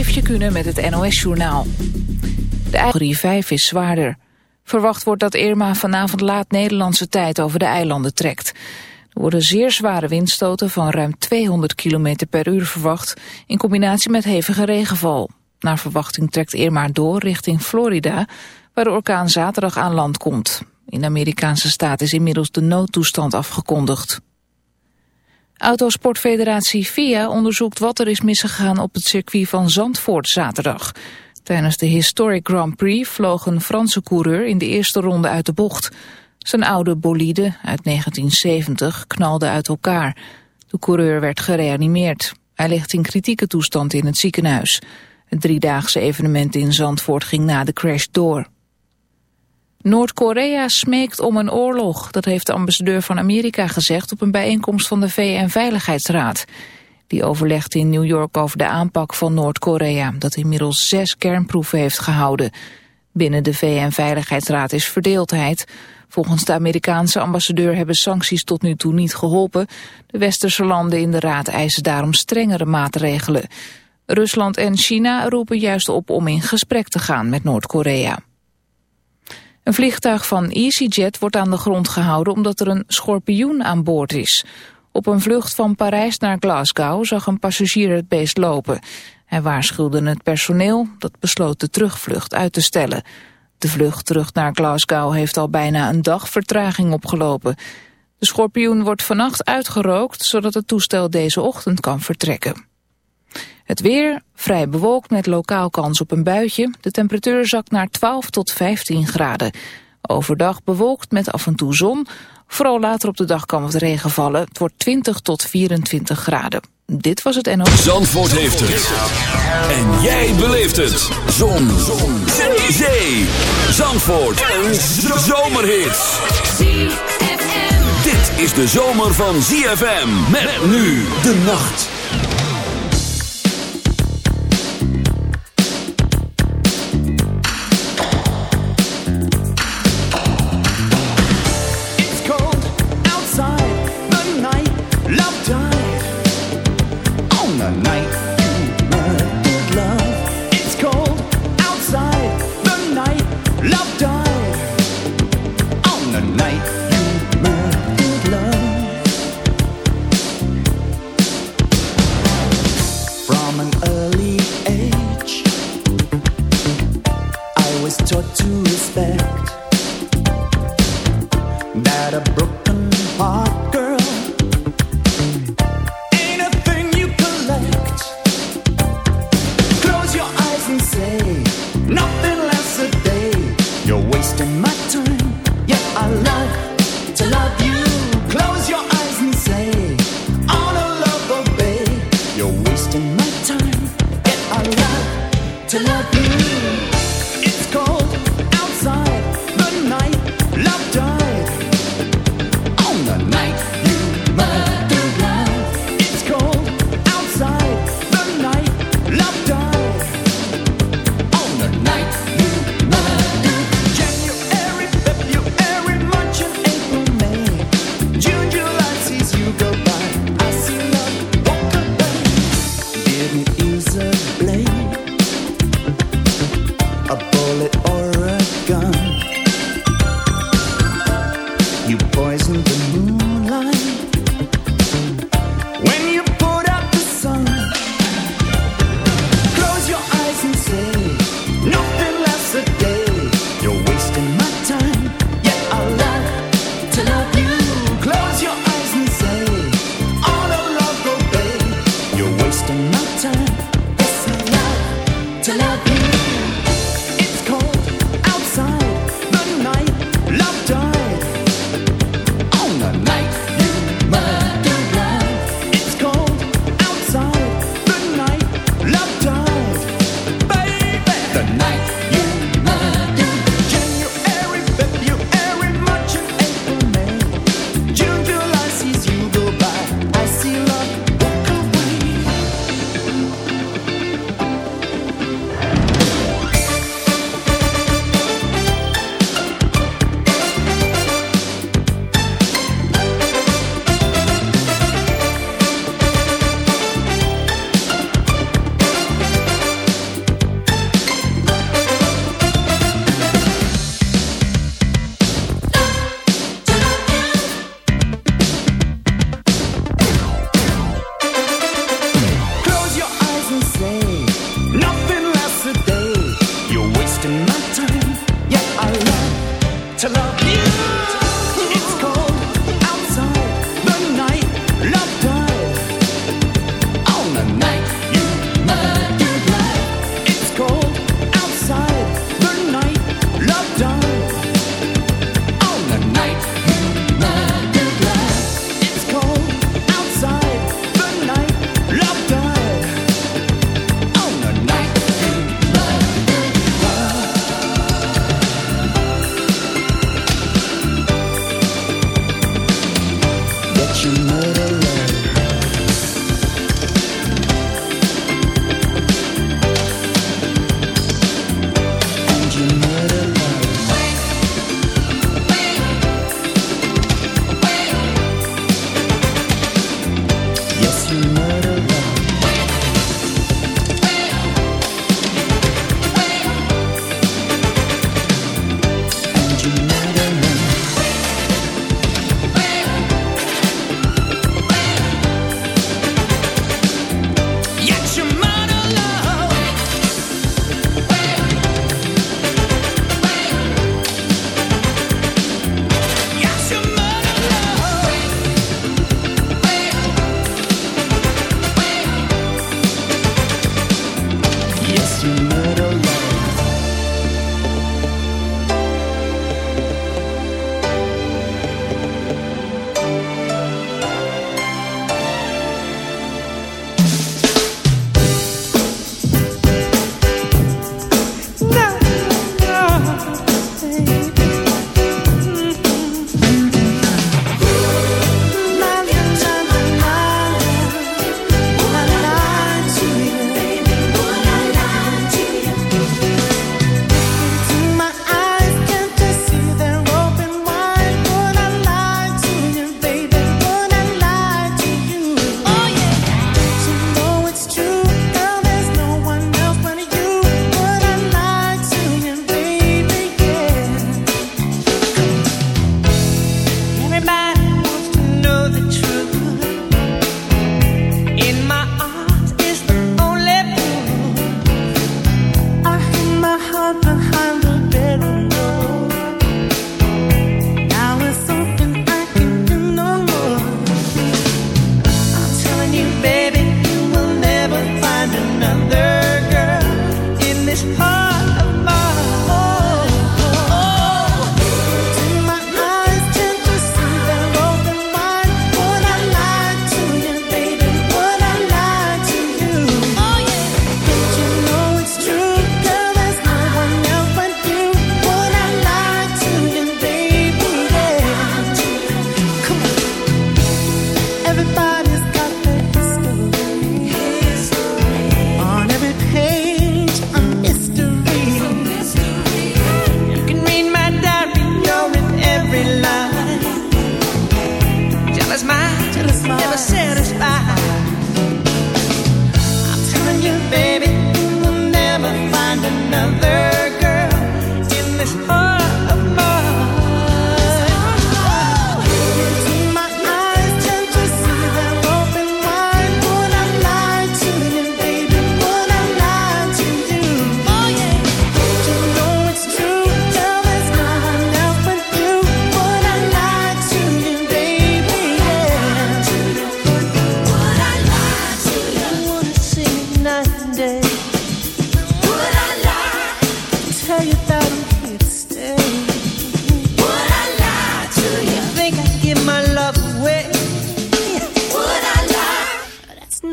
Eefje Kunnen met het NOS-journaal. De categorie 5 is zwaarder. Verwacht wordt dat Irma vanavond laat Nederlandse tijd over de eilanden trekt. Er worden zeer zware windstoten van ruim 200 km per uur verwacht... in combinatie met hevige regenval. Naar verwachting trekt Irma door richting Florida... waar de orkaan zaterdag aan land komt. In de Amerikaanse staat is inmiddels de noodtoestand afgekondigd. Autosportfederatie FIA onderzoekt wat er is misgegaan op het circuit van Zandvoort zaterdag. Tijdens de Historic Grand Prix vloog een Franse coureur in de eerste ronde uit de bocht. Zijn oude bolide uit 1970 knalde uit elkaar. De coureur werd gereanimeerd. Hij ligt in kritieke toestand in het ziekenhuis. Het driedaagse evenement in Zandvoort ging na de crash door. Noord-Korea smeekt om een oorlog. Dat heeft de ambassadeur van Amerika gezegd op een bijeenkomst van de VN-veiligheidsraad. Die overlegde in New York over de aanpak van Noord-Korea... dat inmiddels zes kernproeven heeft gehouden. Binnen de VN-veiligheidsraad is verdeeldheid. Volgens de Amerikaanse ambassadeur hebben sancties tot nu toe niet geholpen. De westerse landen in de raad eisen daarom strengere maatregelen. Rusland en China roepen juist op om in gesprek te gaan met Noord-Korea. Een vliegtuig van EasyJet wordt aan de grond gehouden omdat er een schorpioen aan boord is. Op een vlucht van Parijs naar Glasgow zag een passagier het beest lopen. Hij waarschuwde het personeel dat besloot de terugvlucht uit te stellen. De vlucht terug naar Glasgow heeft al bijna een dag vertraging opgelopen. De schorpioen wordt vannacht uitgerookt zodat het toestel deze ochtend kan vertrekken. Het weer, vrij bewolkt met lokaal kans op een buitje. De temperatuur zakt naar 12 tot 15 graden. Overdag bewolkt met af en toe zon. Vooral later op de dag kan wat regen vallen. Het wordt 20 tot 24 graden. Dit was het NO. Zandvoort heeft het. En jij beleeft het. Zon. zon. Zee. Zee. Zandvoort. Een zomerhit. Dit is de zomer van ZFM. Met nu de nacht.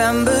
September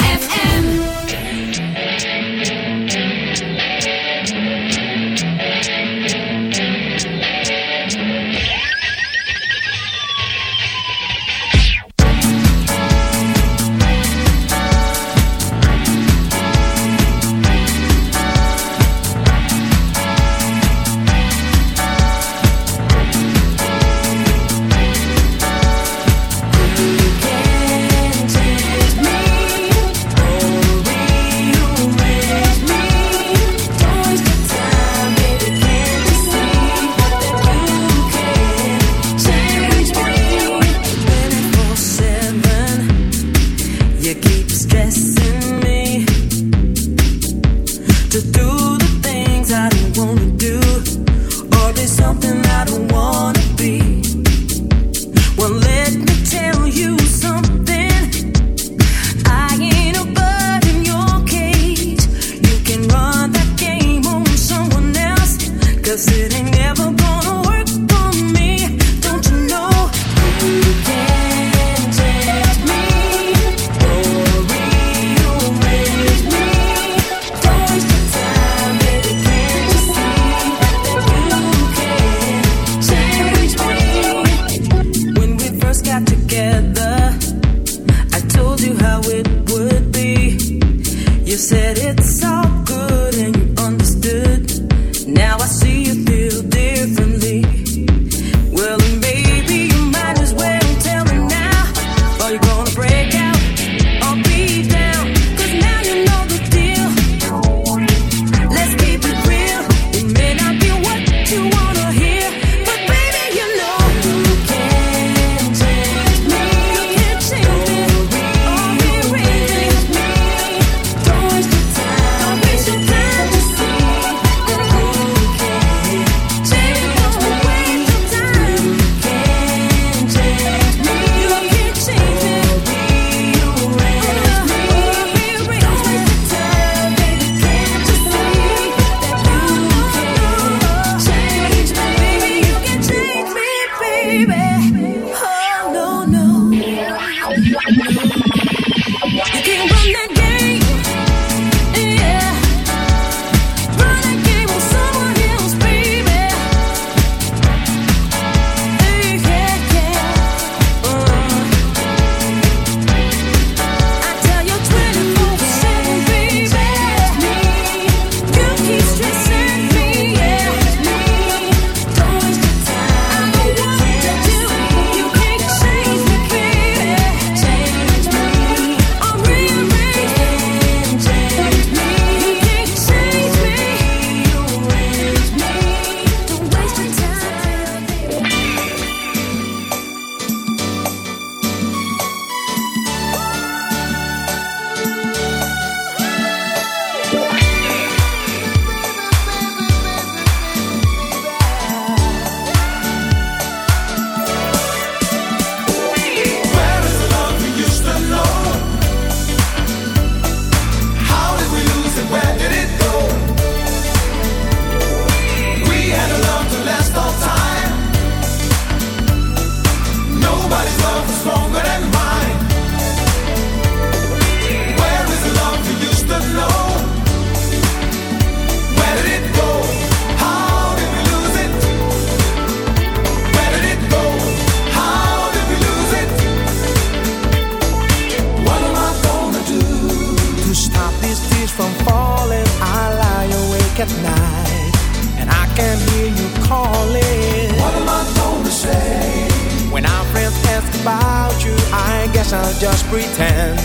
just pretend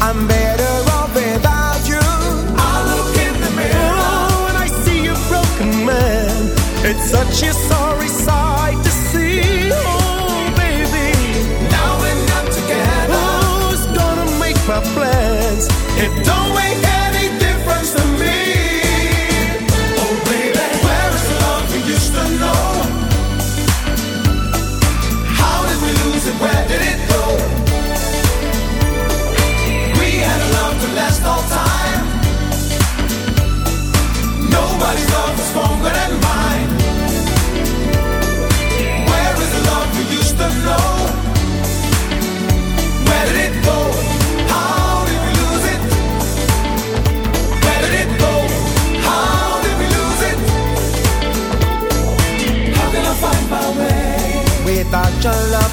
I'm better off without you. I look in the mirror When I see a broken man. It's such a sorrow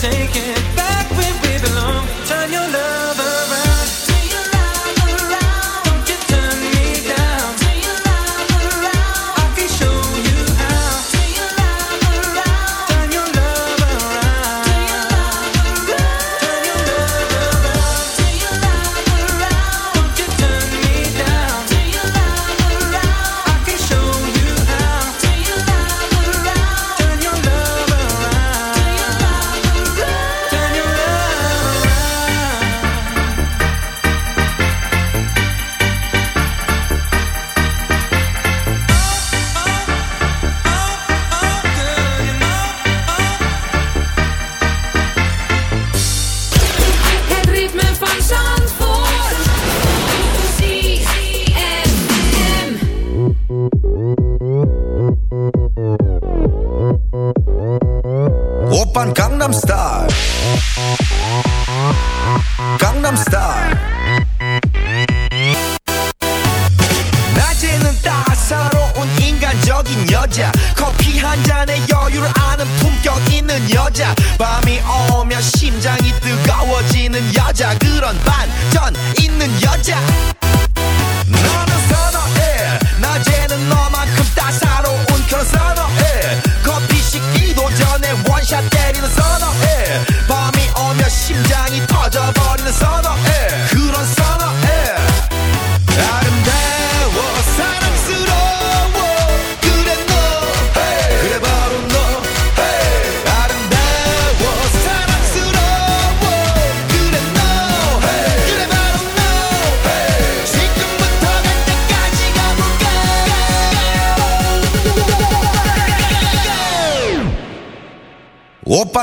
take it back.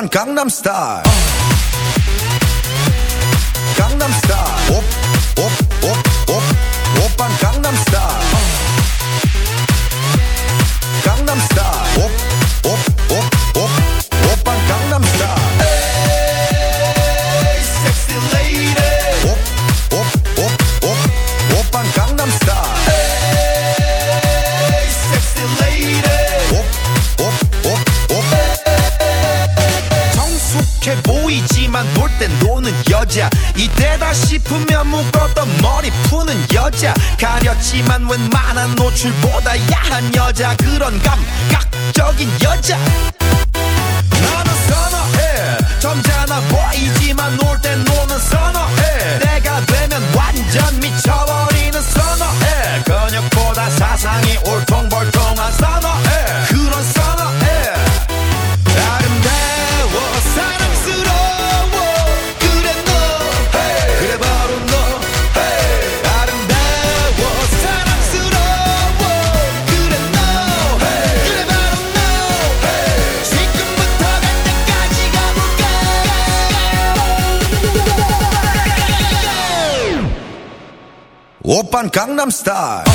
오빤 Chip star.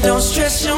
don't stress your